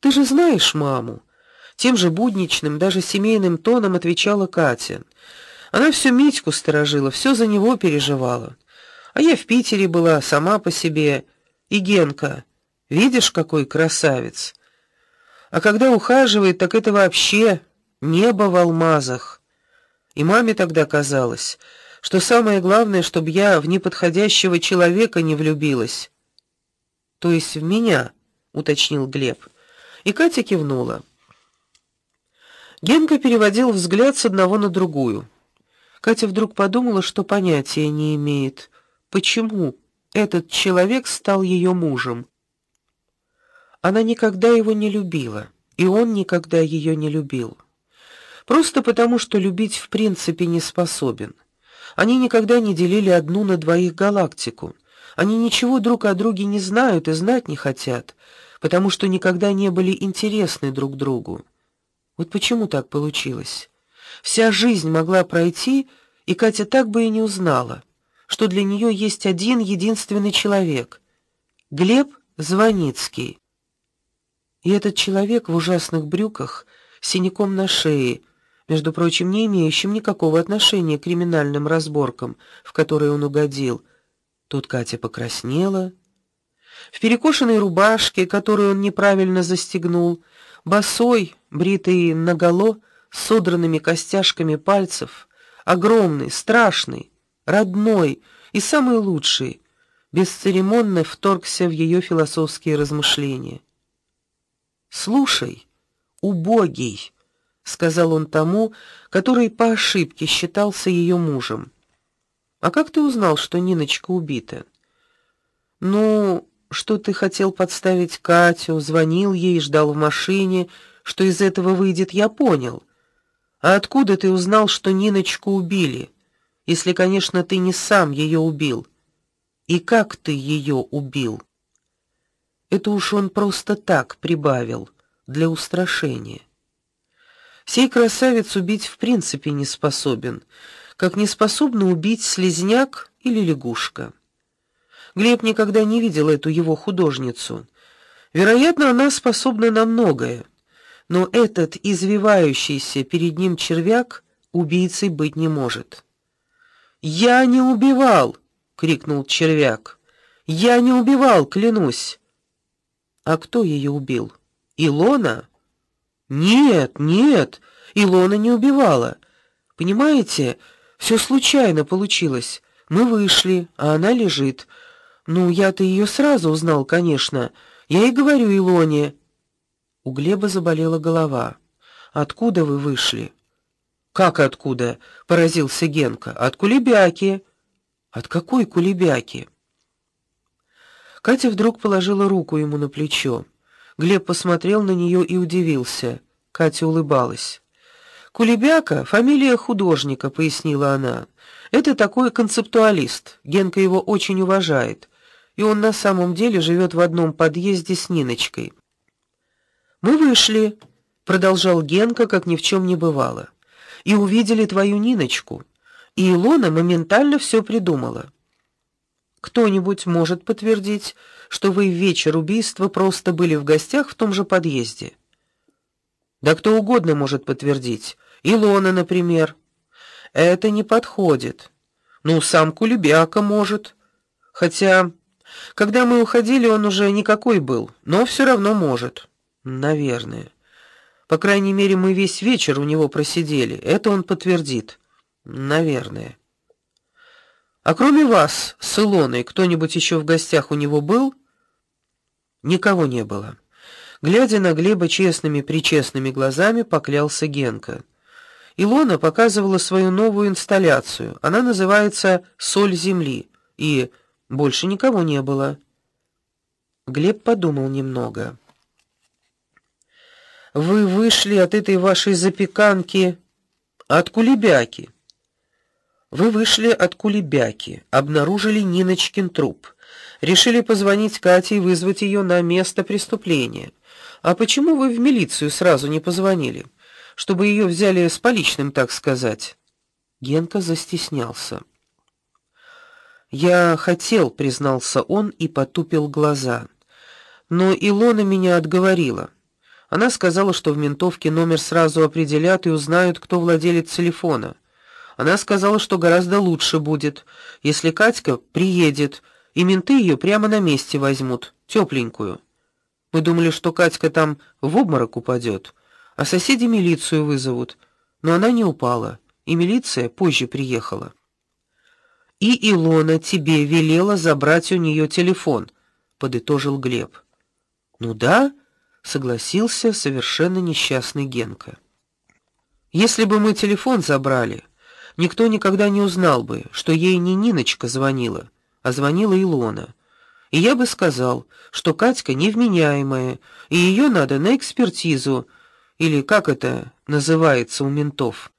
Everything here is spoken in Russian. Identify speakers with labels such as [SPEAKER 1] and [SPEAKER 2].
[SPEAKER 1] Ты же знаешь маму, тем же будничным, даже семейным тоном отвечала Катя. Она всю Митьку сторожила, все за него переживала. А я в Питере была сама по себе, и Генка, видишь, какой красавец. А когда ухаживает, так это вообще небо в алмазах. И маме тогда казалось, что самое главное, чтобы я в неподходящего человека не влюбилась. То есть в меня, уточнил Глеб. И Катя кивнула. Генка переводил взгляд с одного на другую. Катя вдруг подумала, что понятия не имеет, почему этот человек стал ее мужем. Она никогда его не любила, и он никогда ее не любил. Просто потому, что любить в принципе не способен. Они никогда не делили одну на двоих галактику. Они ничего друг о друге не знают и знать не хотят, потому что никогда не были интересны друг другу. Вот почему так получилось? Вся жизнь могла пройти, и Катя так бы и не узнала, что для нее есть один единственный человек Глеб Звоницкий. И этот человек в ужасных брюках, синяком на шее, между прочим, не имеющим никакого отношения к криминальным разборкам, в которые он угодил. Тут Катя покраснела, в перекошенной рубашке, которую он неправильно застегнул, босой, бритый наголо, с содранными костяшками пальцев, огромный, страшный, родной и самый лучший, бесцеремонно вторгся в ее философские размышления. Слушай, убогий, сказал он тому, который по ошибке считался ее мужем. А как ты узнал, что Ниночка убита? Ну, что ты хотел подставить Катю, звонил ей, ждал в машине, что из этого выйдет, я понял. А откуда ты узнал, что Ниночку убили? Если, конечно, ты не сам ее убил. И как ты ее убил? Это уж он просто так прибавил для устрашения. Сей красавец убить в принципе не способен, как не способна убить слизняк или лягушка. Глеб никогда не видел эту его художницу. Вероятно, она способна на многое, но этот извивающийся перед ним червяк убийцей быть не может. "Я не убивал", крикнул червяк. "Я не убивал, клянусь". А кто ее убил? Илона? Нет, нет, Илона не убивала. Понимаете, все случайно получилось. Мы вышли, а она лежит. Ну, я-то ее сразу узнал, конечно. Я и говорю Илоне. У Глеба заболела голова. Откуда вы вышли? Как откуда? поразился Генка. От кулебяки. От какой кулебяки? Катя вдруг положила руку ему на плечо. Глеб посмотрел на нее и удивился. Катя улыбалась. Кулебяка фамилия художника, пояснила она. Это такой концептуалист. Генка его очень уважает, и он на самом деле живет в одном подъезде с Ниночкой. Мы вышли, продолжал Генка, как ни в чем не бывало. И увидели твою Ниночку. И Илона моментально все придумала. Кто-нибудь может подтвердить, что вы в вечер убийства просто были в гостях в том же подъезде? Да кто угодно может подтвердить. Илона, например. Это не подходит. Ну, сам Кулебяка может. Хотя, когда мы уходили, он уже никакой был, но все равно может. Наверное. По крайней мере, мы весь вечер у него просидели. Это он подтвердит. Наверное. А кроме вас, с Илоной, кто-нибудь еще в гостях у него был? Никого не было. Глядя на Глеба честными, причестными глазами, поклялся Генка. Илона показывала свою новую инсталляцию. Она называется Соль земли, и больше никого не было. Глеб подумал немного. Вы вышли от этой вашей запеканки от кулебяки. Вы вышли от кулебяки, обнаружили Ниночкин труп, решили позвонить Кате и вызвать ее на место преступления. А почему вы в милицию сразу не позвонили, чтобы ее взяли с поличным, так сказать? Генка застеснялся. Я хотел, признался он и потупил глаза. Но Илона меня отговорила. Она сказала, что в ментовке номер сразу определят и узнают, кто владелец телефона. Она сказала, что гораздо лучше будет, если Катька приедет, и менты ее прямо на месте возьмут, тепленькую. Мы думали, что Катька там в обморок упадет, а соседи милицию вызовут. Но она не упала, и милиция позже приехала. И Илона тебе велела забрать у нее телефон, подытожил Глеб. Ну да, согласился совершенно несчастный Генка. Если бы мы телефон забрали, никто никогда не узнал бы, что ей не Ниночка звонила, а звонила Илона. И я бы сказал, что Катька невменяемая, и ее надо на экспертизу, или как это называется у ментов.